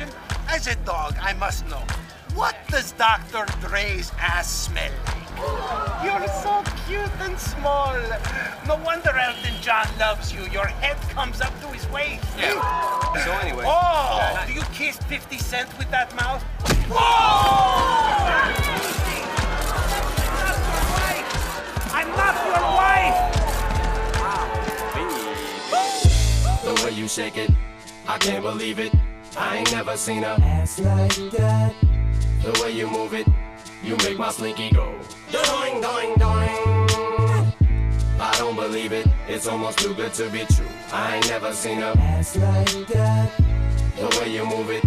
it, dog. I must know. What does Dr. Dre's ass smell like? You're so cute and small. No wonder Elton John loves you. Your head comes up to his waist. Yeah. So anyway. Oh, do you kiss 50 Cent with that mouth? Whoa! I'm not your wife! The way you shake it, I can't believe it. I ain't never seen a ass like that. The way you move it, you make my slinky go. Doing, doing, doing. I don't believe it, it's almost too good to be true. I ain't never seen a ass like that. The way you move it,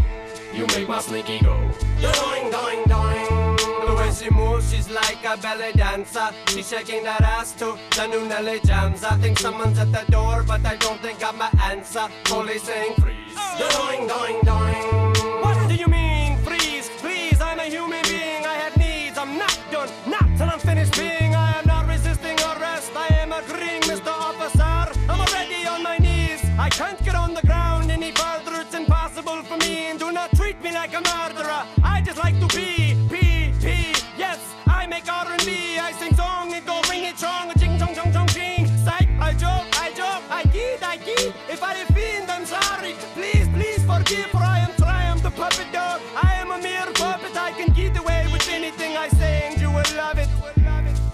you make my slinky go. Doing, doing, doing. The way she moves, she's like a belly dancer. She's shaking that ass to the new Nelly jams. I think someone's at the door, but I don't think I'm my answer. Police saying freeze. Doing, doing, doing. What do you mean, freeze? Please, I'm a human being. I have needs. I'm not done. Not till I'm finished being. A murderer. I just like to be, be, be. Yes, I make R&B. I sing song and go ring it strong. Ching, chong, chong, chong, ching. Psych, I joke, I joke. I kid, I kid. If I offend, I'm sorry. Please, please forgive, for I am Triumph, the puppet dog. I am a mere puppet. I can get away with anything I say, and you will love it.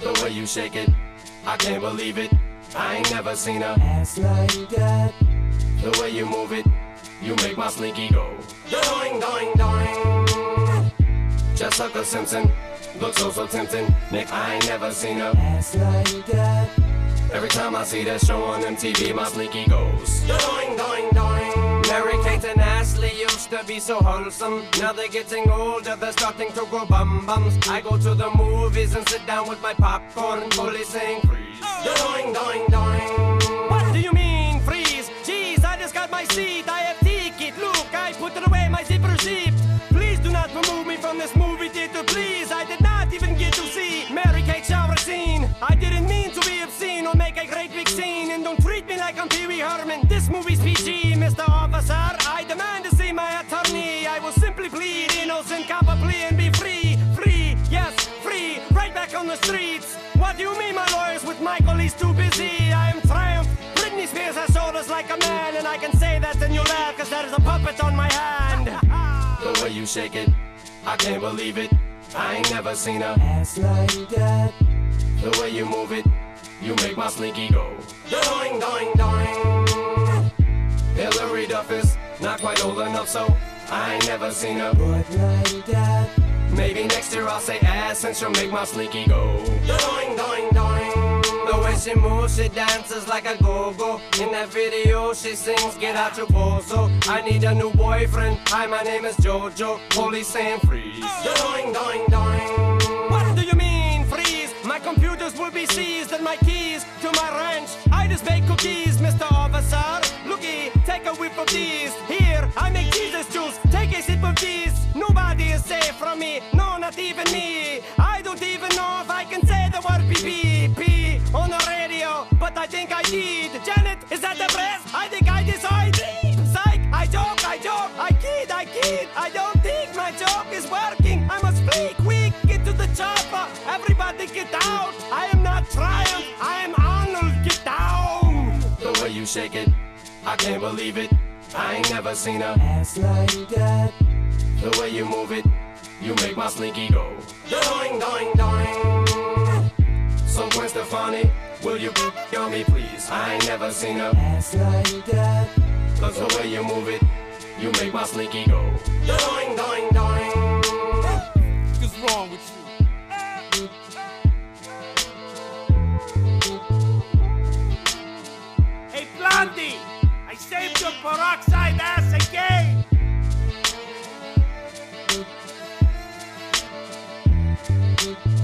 The way you shake it, I can't believe it. I ain't never seen a ass like that. The way you move it, you make my slinky go. Doing, doing, doing. Jessica Simpson, looks so so tempting. Nick, I ain't never seen a ass like that. Every time I see that show on MTV, my slinky goes. Doing, doing, doing. Mary Kate and Ashley used to be so wholesome. Now they're getting older, they're starting to grow bum bums. I go to the movies and sit down with my popcorn, fully saying freeze. Doing, doing, doing. What do you mean, freeze? Jeez, I just got my seat, I have ticket. Look, I put it away, my zipper zipped. Please. I did not even get to see Mary Kate shower scene. I didn't mean to be obscene or make a great big scene. And don't treat me like I'm Pee Wee Herman. This movie's PG, Mr. Officer. I demand to see my attorney. I will simply plead innocent copper plea and be free. Free, yes, free. Right back on the streets. What do you mean, my lawyers with Michael? He's too busy. I am Triumph. Britney Spears has shoulders like a man. And I can say that and you laugh, cause there is a puppet on my hand. The way you shake it, I can't believe it. I ain't never seen a ass like that. The way you move it, you make my slinky go. Doing, doing, doing. Hilary Duff is not quite old enough, so I ain't never seen a But like that. Maybe next year I'll say ass and she'll make my slinky go. Doing, doing, doing. Way she moves, she dances like a go-go. In that video, she sings, get out your bozo. I need a new boyfriend. Hi, my name is Jojo. Police saying freeze. Doing, doing, doing. What do you mean, freeze? My computers will be seized and my keys to my ranch. I just bake cookies, Mr. Officer. Looky, take a whiff of these. Here, I make Jesus juice. Take a sip of these. Nobody is safe from me. No, not even me. But I think I did. Janet, is that the press? I think I decided. Psych, I joke, I joke, I kid, I kid. I don't think my joke is working. I must flee quick, get to the chopper. Everybody get out. I am not Triumph, I am Arnold. Get down. The way you shake it, I can't believe it. I ain't never seen a ass like that. The way you move it, you make my slinky go. Doing, doing, doing. So Gwen Stefani, Will you be on me, please? I ain't never seen a ass like that. Cause the way you move it, you make my slinky go. Doing, doing, doing. What's wrong with you? Hey, Blondie! I saved your peroxide ass again! Thank you.